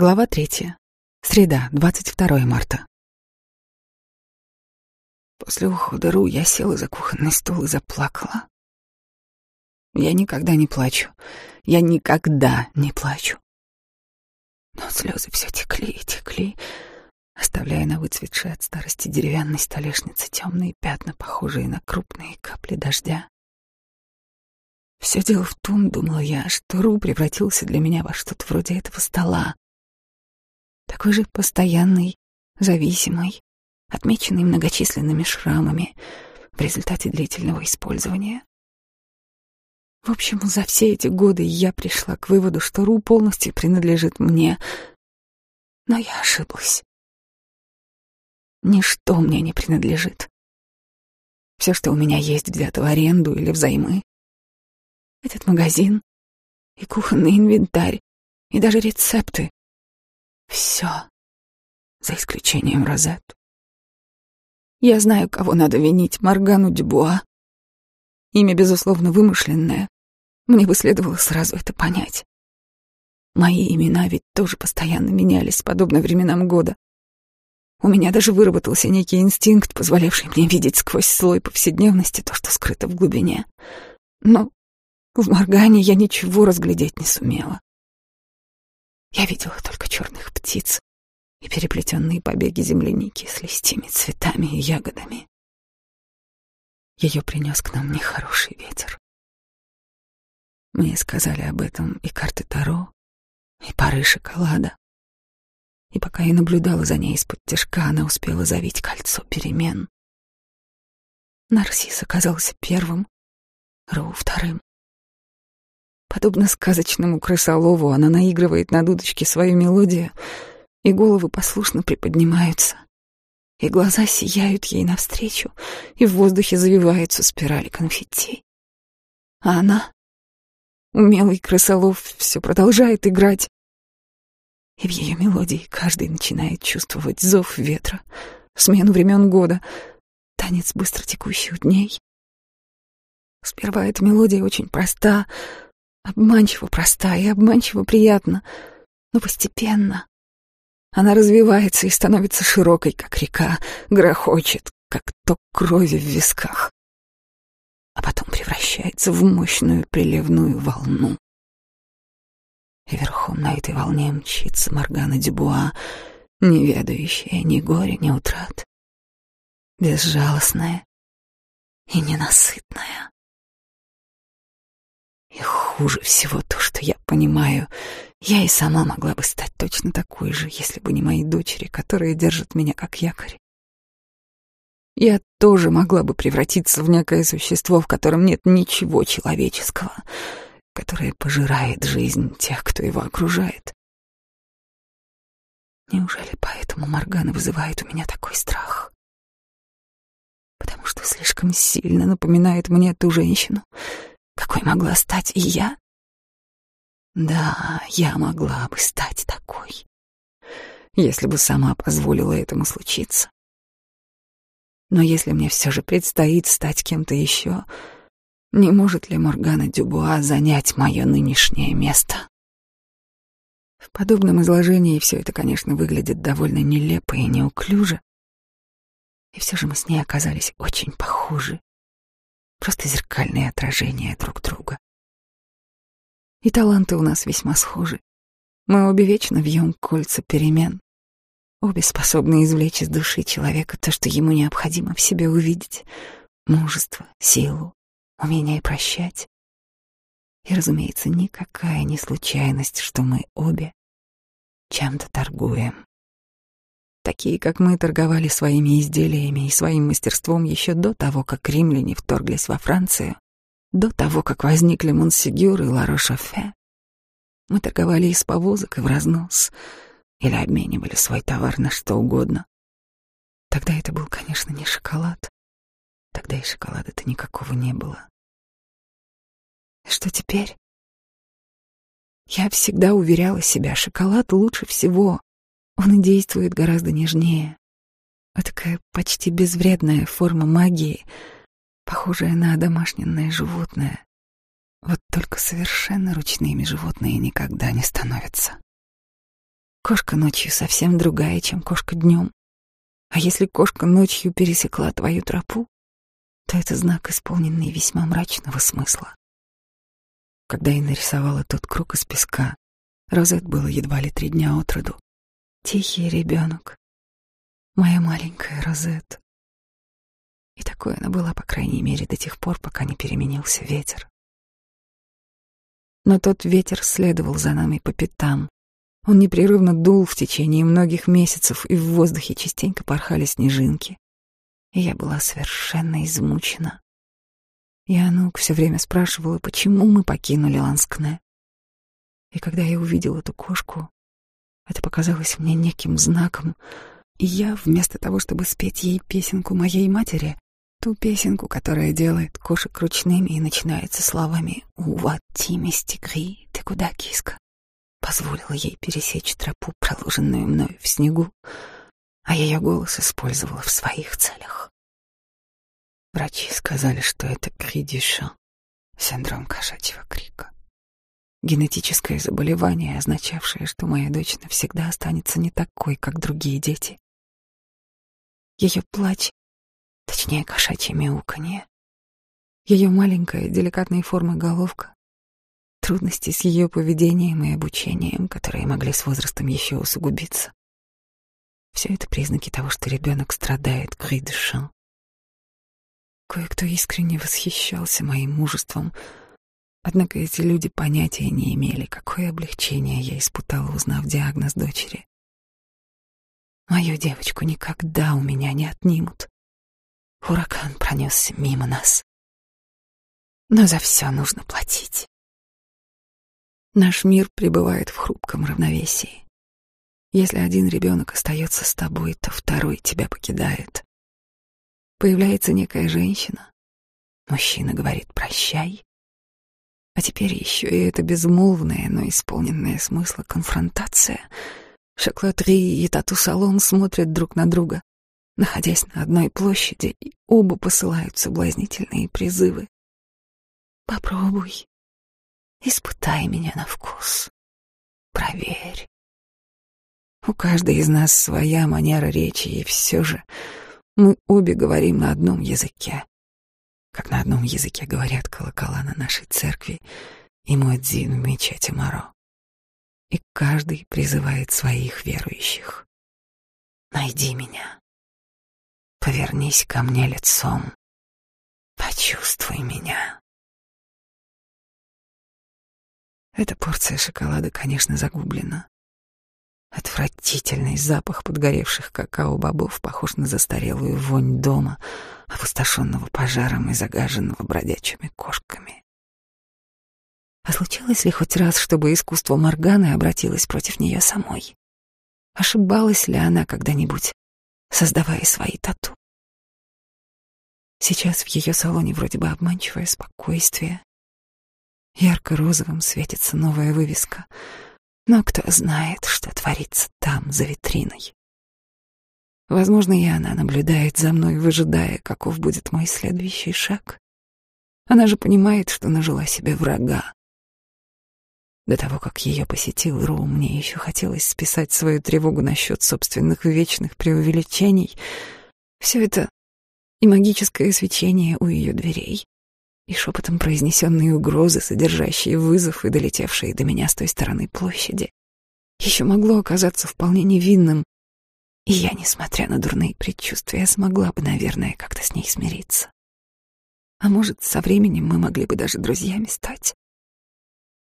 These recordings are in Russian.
Глава третья. Среда, 22 марта. После ухода Ру я села за кухонный стол и заплакала. Я никогда не плачу. Я никогда не плачу. Но слезы все текли и текли, оставляя на выцветшей от старости деревянной столешнице темные пятна, похожие на крупные капли дождя. Все дело в том, думала я, что Ру превратился для меня во что-то вроде этого стола, такой же постоянный, зависимый, отмеченный многочисленными шрамами в результате длительного использования. В общем, за все эти годы я пришла к выводу, что Ру полностью принадлежит мне. Но я ошиблась. Ничто мне не принадлежит. Все, что у меня есть, взято в аренду или взаймы. Этот магазин и кухонный инвентарь, и даже рецепты все, за исключением Розет. Я знаю, кого надо винить, Маргану Дюбуа. Имя, безусловно, вымышленное. Мне бы следовало сразу это понять. Мои имена ведь тоже постоянно менялись, подобно временам года. У меня даже выработался некий инстинкт, позволявший мне видеть сквозь слой повседневности то, что скрыто в глубине. Но в Моргане я ничего разглядеть не сумела. Я видела только черных птиц и переплетенные побеги земляники с листьями, цветами и ягодами. Ее принес к нам нехороший ветер. Мне сказали об этом и карты Таро, и пары шоколада. И пока я наблюдала за ней из-под тяжка, она успела завить кольцо перемен. Нарсис оказался первым, Роу вторым. Подобно сказочному крысолову, она наигрывает на дудочке свою мелодию, и головы послушно приподнимаются, и глаза сияют ей навстречу, и в воздухе завиваются спирали конфетти. А она, умелый крысолов, все продолжает играть, и в ее мелодии каждый начинает чувствовать зов ветра, смену времен года, танец быстро текущих дней. Сперва эта мелодия очень проста, обманчиво проста и обманчиво приятна, но постепенно она развивается и становится широкой, как река, грохочет, как ток крови в висках, а потом превращается в мощную приливную волну. И верхом на этой волне мчится Моргана Дюбуа, не ведающая ни горя, ни утрат, безжалостная и ненасытная. И хуже всего то, что я понимаю, я и сама могла бы стать точно такой же, если бы не мои дочери, которые держат меня как якорь. Я тоже могла бы превратиться в некое существо, в котором нет ничего человеческого, которое пожирает жизнь тех, кто его окружает. Неужели поэтому Моргана вызывает у меня такой страх? Потому что слишком сильно напоминает мне ту женщину, какой могла стать и я? Да, я могла бы стать такой, если бы сама позволила этому случиться. Но если мне все же предстоит стать кем-то еще, не может ли Моргана Дюбуа занять мое нынешнее место? В подобном изложении все это, конечно, выглядит довольно нелепо и неуклюже. И все же мы с ней оказались очень похожи просто зеркальные отражения друг друга. И таланты у нас весьма схожи. Мы обе вечно вьем кольца перемен. Обе способны извлечь из души человека то, что ему необходимо в себе увидеть. Мужество, силу, умение прощать. И, разумеется, никакая не случайность, что мы обе чем-то торгуем. Такие, как мы, торговали своими изделиями и своим мастерством еще до того, как римляне вторглись во Францию, до того, как возникли Монсигюр и Ларошафе. Мы торговали из повозок и в разнос, или обменивали свой товар на что угодно. Тогда это был, конечно, не шоколад. Тогда и шоколада-то никакого не было. Что теперь? Я всегда уверяла себя, шоколад лучше всего. Он и действует гораздо нежнее. А такая почти безвредная форма магии, похожая на домашнее животное. Вот только совершенно ручными животные никогда не становятся. Кошка ночью совсем другая, чем кошка днем. А если кошка ночью пересекла твою тропу, то это знак, исполненный весьма мрачного смысла. Когда я нарисовала тот круг из песка, Розет было едва ли три дня от роду. Тихий ребенок. Моя маленькая Розет. И такой она была, по крайней мере, до тех пор, пока не переменился ветер. Но тот ветер следовал за нами по пятам. Он непрерывно дул в течение многих месяцев, и в воздухе частенько порхали снежинки. И я была совершенно измучена. И Анук все время спрашивала, почему мы покинули Ланскне. И когда я увидел эту кошку, это показалось мне неким знаком, и я, вместо того, чтобы спеть ей песенку моей матери, Ту песенку, которая делает кошек ручными и начинается словами «Ува, Тими, ты куда, киска?» Позволила ей пересечь тропу, проложенную мною в снегу, а ее голос использовала в своих целях. Врачи сказали, что это кридюша, синдром кошачьего крика. Генетическое заболевание, означавшее, что моя дочь навсегда останется не такой, как другие дети. Ее плач точнее кошачье мяуканье. Ее маленькая деликатной формы головка, трудности с ее поведением и обучением, которые могли с возрастом еще усугубиться. Все это признаки того, что ребенок страдает гридышем. Кое-кто искренне восхищался моим мужеством, однако эти люди понятия не имели, какое облегчение я испытала, узнав диагноз дочери. Мою девочку никогда у меня не отнимут. Ураган пронесся мимо нас. Но за все нужно платить. Наш мир пребывает в хрупком равновесии. Если один ребенок остается с тобой, то второй тебя покидает. Появляется некая женщина. Мужчина говорит «прощай». А теперь еще и эта безмолвная, но исполненная смысла конфронтация. Шоклатри и тату-салон смотрят друг на друга находясь на одной площади, и оба посылают соблазнительные призывы. Попробуй, испытай меня на вкус, проверь. У каждой из нас своя манера речи, и все же мы обе говорим на одном языке, как на одном языке говорят колокола на нашей церкви и Муэдзин в мечети Маро. И каждый призывает своих верующих. Найди меня. Повернись ко мне лицом. Почувствуй меня. Эта порция шоколада, конечно, загублена. Отвратительный запах подгоревших какао-бобов похож на застарелую вонь дома, опустошенного пожаром и загаженного бродячими кошками. А случалось ли хоть раз, чтобы искусство Морганы обратилось против нее самой? Ошибалась ли она когда-нибудь, создавая свои тату. Сейчас в ее салоне вроде бы обманчивое спокойствие. Ярко-розовым светится новая вывеска, но кто знает, что творится там, за витриной. Возможно, и она наблюдает за мной, выжидая, каков будет мой следующий шаг. Она же понимает, что нажила себе врага. До того, как ее посетил Ру, мне еще хотелось списать свою тревогу насчет собственных вечных преувеличений. Все это и магическое свечение у ее дверей, и шепотом произнесенные угрозы, содержащие вызов и долетевшие до меня с той стороны площади, еще могло оказаться вполне невинным, и я, несмотря на дурные предчувствия, смогла бы, наверное, как-то с ней смириться. А может, со временем мы могли бы даже друзьями стать.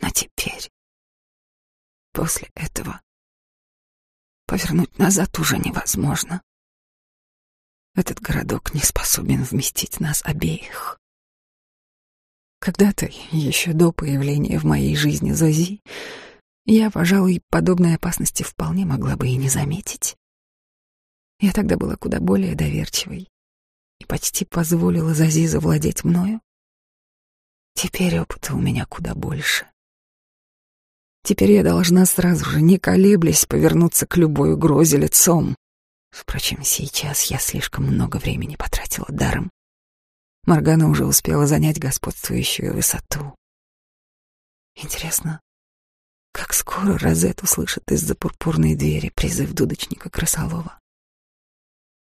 Но теперь, после этого, повернуть назад уже невозможно. Этот городок не способен вместить нас обеих. Когда-то, еще до появления в моей жизни Зози, я, пожалуй, подобной опасности вполне могла бы и не заметить. Я тогда была куда более доверчивой и почти позволила Зази завладеть мною. Теперь опыта у меня куда больше. Теперь я должна сразу же, не колеблясь, повернуться к любой угрозе лицом. Впрочем, сейчас я слишком много времени потратила даром. Моргана уже успела занять господствующую высоту. Интересно, Как скоро Розет услышит из-за пурпурной двери призыв дудочника Красолова.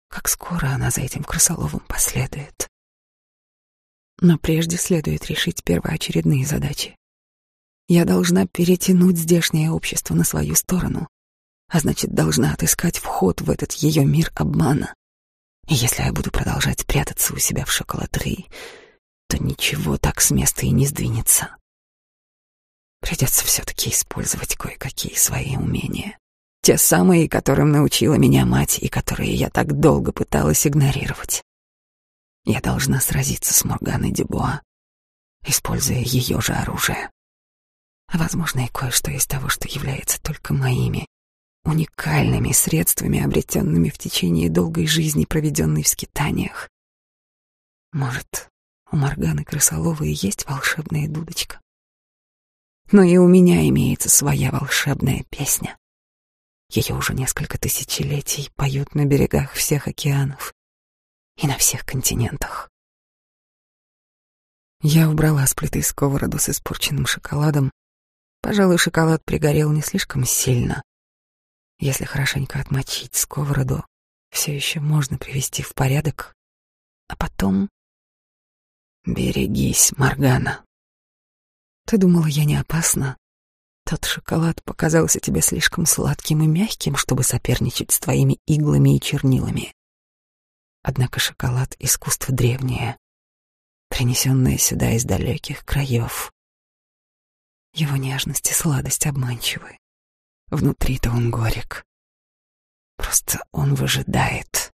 Как скоро она за этим Красоловым последует. Но прежде следует решить первоочередные задачи. Я должна перетянуть здешнее общество на свою сторону, а значит, должна отыскать вход в этот ее мир обмана. И если я буду продолжать прятаться у себя в шоколадрии, то ничего так с места и не сдвинется. Придется все-таки использовать кое-какие свои умения. Те самые, которым научила меня мать и которые я так долго пыталась игнорировать. Я должна сразиться с Морганой Дебуа, используя ее же оружие. Возможно и кое-что из того, что является только моими, уникальными средствами, обретенными в течение долгой жизни, проведенной в скитаниях. Может, у Морганы Крысоловой есть волшебная дудочка? Но и у меня имеется своя волшебная песня. Ее уже несколько тысячелетий поют на берегах всех океанов и на всех континентах. Я убрала с плиты сковороду с испорченным шоколадом. Пожалуй, шоколад пригорел не слишком сильно. Если хорошенько отмочить сковороду, все еще можно привести в порядок. А потом... Берегись, Маргана. Ты думала, я не опасна? Тот шоколад показался тебе слишком сладким и мягким, чтобы соперничать с твоими иглами и чернилами. Однако шоколад — искусство древнее, принесенное сюда из далеких краев. Его нежность и сладость обманчивы. Внутри-то он горек. Просто он выжидает.